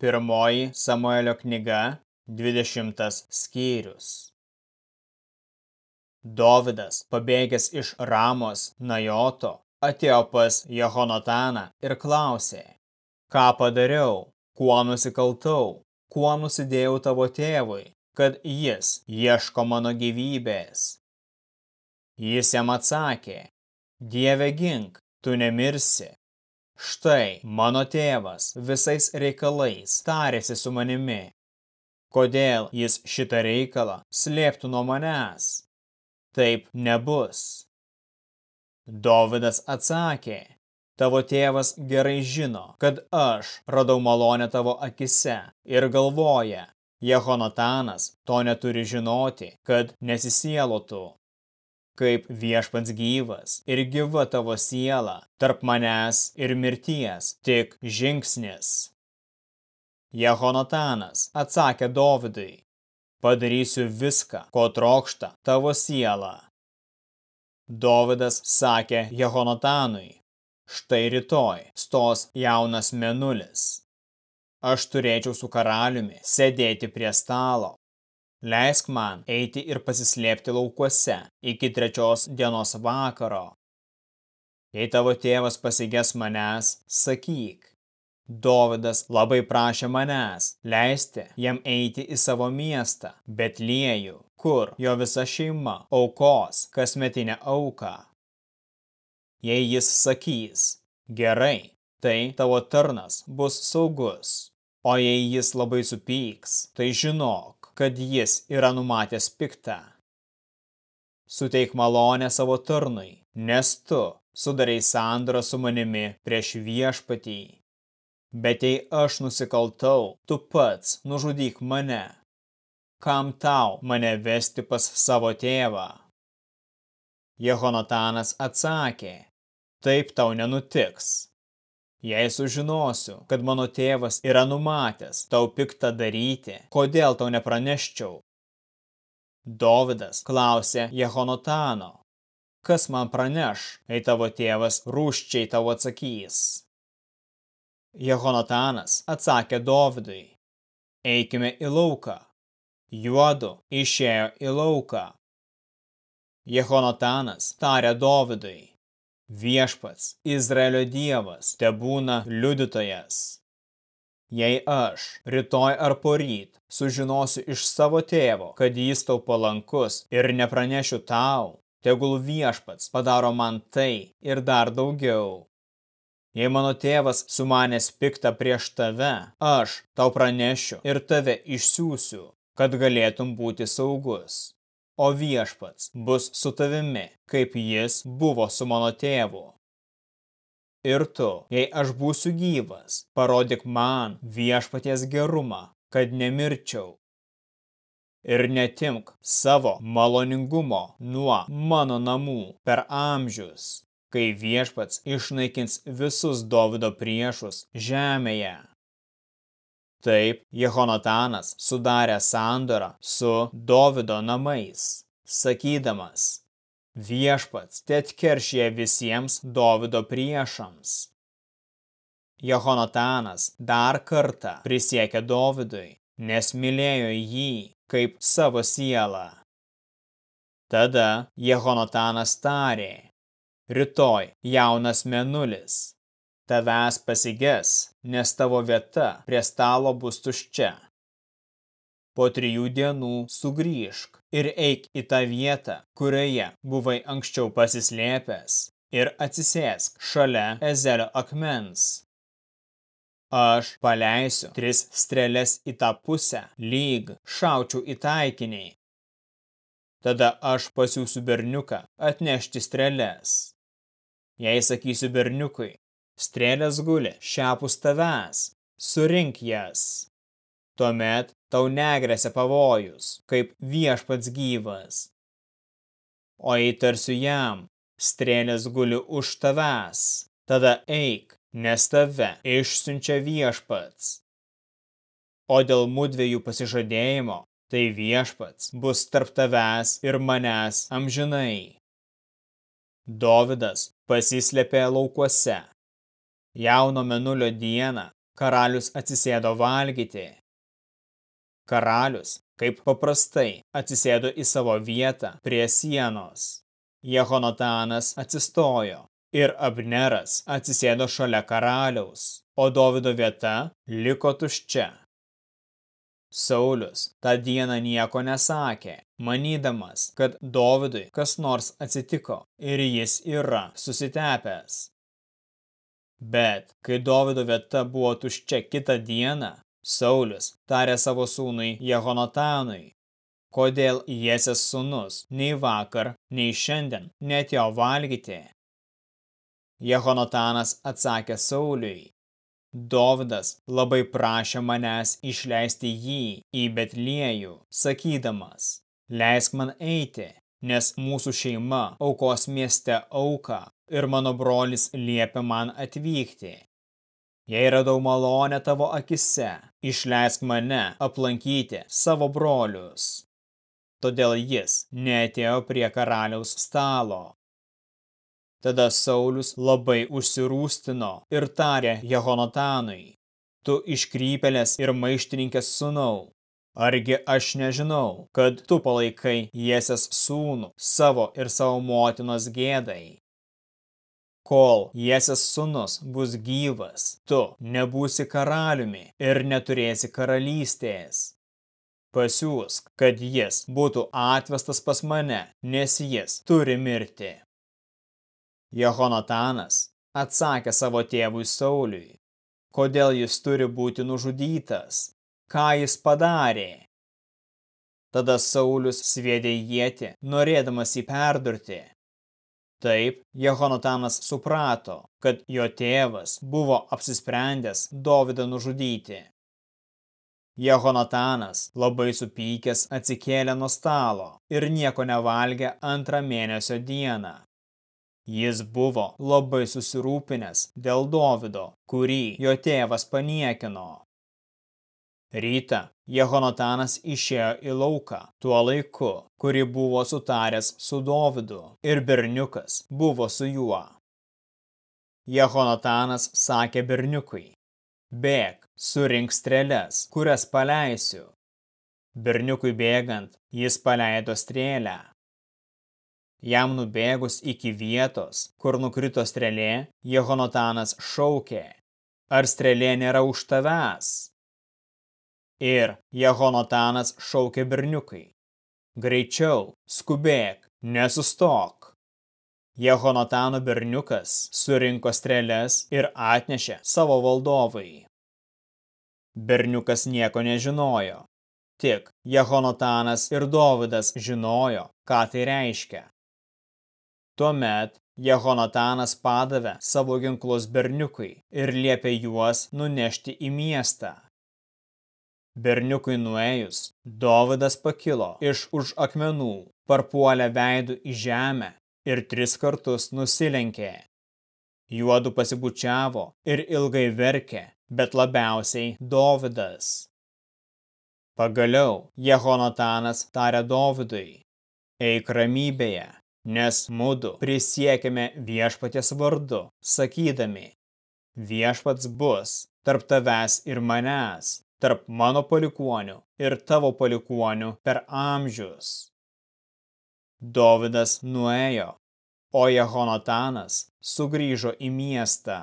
Pirmoji Samuelio knyga, 20 skyrius. Dovydas, pabėgęs iš Ramos Najoto, atėjo pas Jehonataną ir klausė, ką padariau, kuo nusikaltau, kuo nusidėjau tavo tėvui, kad jis ieško mano gyvybės. Jis jam atsakė, Dieve gink, tu nemirsi. Štai mano tėvas visais reikalais tarėsi su manimi. Kodėl jis šitą reikalą slėptų nuo manęs? Taip nebus. Dovydas atsakė, tavo tėvas gerai žino, kad aš radau malonę tavo akise ir galvoja, Jehonatanas to neturi žinoti, kad nesisielotų kaip viešpats gyvas ir gyva tavo siela, tarp manęs ir mirties, tik žingsnis. Jehonatanas atsakė Dovidui, padarysiu viską, ko trokšta tavo siela. Dovidas sakė Jehonatanui, štai rytoj stos jaunas menulis. Aš turėčiau su karaliumi sėdėti prie stalo, Leisk man eiti ir pasislėpti laukuose iki trečios dienos vakaro. Jei tavo tėvas pasiges manęs, sakyk. Dovydas labai prašė manęs leisti jam eiti į savo miestą, Betliejų, kur jo visa šeima aukos kasmetinę auką. Jei jis sakys, gerai, tai tavo tarnas bus saugus, o jei jis labai supyks, tai žinok, kad jis yra numatęs piktą. Suteik malonę savo tarnui, nes tu sudarai sandorą su manimi prieš viešpatį. Bet jei aš nusikaltau, tu pats nužudyk mane. Kam tau mane vesti pas savo tėvą? Jehonatanas atsakė, taip tau nenutiks. Jei sužinosiu, kad mano tėvas yra numatęs tau piktą daryti, kodėl tau nepraneščiau? Dovidas klausė Jehonotano, kas man praneš, jei tavo tėvas rūščiai tau atsakys? Jehonotanas atsakė Dovidui, eikime į lauką. Juodu išėjo į lauką. Jehonotanas tarė Dovidui, Viešpats, Izraelio dievas, te būna liudytojas. Jei aš rytoj ar poryt sužinosiu iš savo tėvo, kad jis tau palankus ir nepranešiu tau, tegul viešpats padaro man tai ir dar daugiau. Jei mano tėvas sumanės piktą prieš tave, aš tau pranešiu ir tave išsiųsiu, kad galėtum būti saugus o viešpats bus su tavimi, kaip jis buvo su mano tėvu. Ir tu, jei aš būsiu gyvas, parodyk man viešpaties gerumą, kad nemirčiau. Ir netimk savo maloningumo nuo mano namų per amžius, kai viešpats išnaikins visus Dovido priešus žemėje. Taip, Jehonatanas sudarė sandorą su Dovido namais, sakydamas, viešpats tet keršė visiems Dovido priešams. Jehonatanas dar kartą prisiekė Dovidui, nes mylėjo jį kaip savo sielą. Tada Jehonatanas tarė, rytoj jaunas menulis, tavęs pasiges, nes tavo vieta prie stalo bus tuščia. Po trijų dienų sugrįžk ir eik į tą vietą, kurioje buvai anksčiau pasislėpęs, ir atsisėsk šalia Ezelio akmens. Aš paleisiu tris strėlės į tą pusę, lyg šaučiau į taikinį. Tada aš pasiūsiu berniuką atnešti strėlės. Jei sakysiu berniukui, strėlės guli šiapus tavęs, surink jas. Tuomet tau negresia pavojus, kaip viešpats gyvas. O įtarsiu jam, strėlės guli už tavęs, tada eik, nes tave išsiunčia viešpats. O dėl mudviejų pasižadėjimo, tai viešpats bus tarp tavęs ir manęs amžinai. Dovidas pasislėpė laukuose, Jauno menulio dieną karalius atsisėdo valgyti. Karalius, kaip paprastai, atsisėdo į savo vietą prie sienos. Jehonatanas atsistojo ir Abneras atsisėdo šalia karaliaus, o Dovido vieta liko tuščia. Saulius tą dieną nieko nesakė, manydamas, kad Dovidui kas nors atsitiko ir jis yra susitepęs. Bet, kai Dovido vieta buvo tuščia kitą dieną, Saulis tarė savo sūnui Jehonatanui, kodėl Jesės sūnus nei vakar, nei šiandien netėjo valgyti. Jehonatanas atsakė Sauliui, Dovydas labai prašė manęs išleisti jį į Betliejų, sakydamas, leisk man eiti, nes mūsų šeima aukos mieste auką ir mano brolis liepia man atvykti. Jei radau malonę tavo akise, išleisk mane aplankyti savo brolius. Todėl jis neatėjo prie karaliaus stalo. Tada Saulius labai užsirūstino ir tarė Jehonatanui, tu iškrypelės ir maištininkės sūnau, argi aš nežinau, kad tu palaikai Jesės sūnų savo ir savo motinos gėdai. Kol Jesės sunus bus gyvas, tu nebūsi karaliumi ir neturėsi karalystės. Pasiūsk, kad jis būtų atvestas pas mane, nes jis turi mirti. Jehonatanas atsakė savo tėvui Sauliui, kodėl jis turi būti nužudytas, ką jis padarė. Tada Saulius sviedė jėti, norėdamas jį perdurti, Taip, Jehonatanas suprato, kad jo tėvas buvo apsisprendęs Dovydą nužudyti. Jehonatanas labai supykęs atsikėlė nuo stalo ir nieko nevalgė antrą mėnesio dieną. Jis buvo labai susirūpinęs dėl Dovido, kurį jo tėvas paniekino. Rytą Jehonatanas išėjo į lauką tuo laiku, kuri buvo sutaręs su Dovidu ir berniukas buvo su juo. Jehonatanas sakė berniukui, bėg, surink strėles, kurias paleisiu. Berniukui bėgant, jis paleido strėlę. Jam nubėgus iki vietos, kur nukrito strėlė, Jehonatanas šaukė, ar strėlė nėra už tavęs? Ir Jehonatanas šaukė berniukai. Greičiau, skubėk, nesustok. Jehonatano berniukas surinko strėles ir atnešė savo valdovai. Berniukas nieko nežinojo. Tik Jehonatanas ir Dovydas žinojo, ką tai reiškia. Tuomet Jehonatanas padavė savo ginklus berniukui ir liepė juos nunešti į miestą. Berniukui nuėjus, Dovydas pakilo iš už akmenų, parpuolė veidų į žemę ir tris kartus nusilenkė. Juodu pasibučiavo ir ilgai verkė, bet labiausiai Dovydas. Pagaliau Jehonatanas tarė Dovydui, eik ramybėje, nes mudu prisiekėme viešpatės vardu, sakydami, viešpats bus tarp tavęs ir manęs, tarp mano palikuonių ir tavo palikuonių per amžius. Dovydas nuėjo, o Jehonatanas sugrįžo į miestą.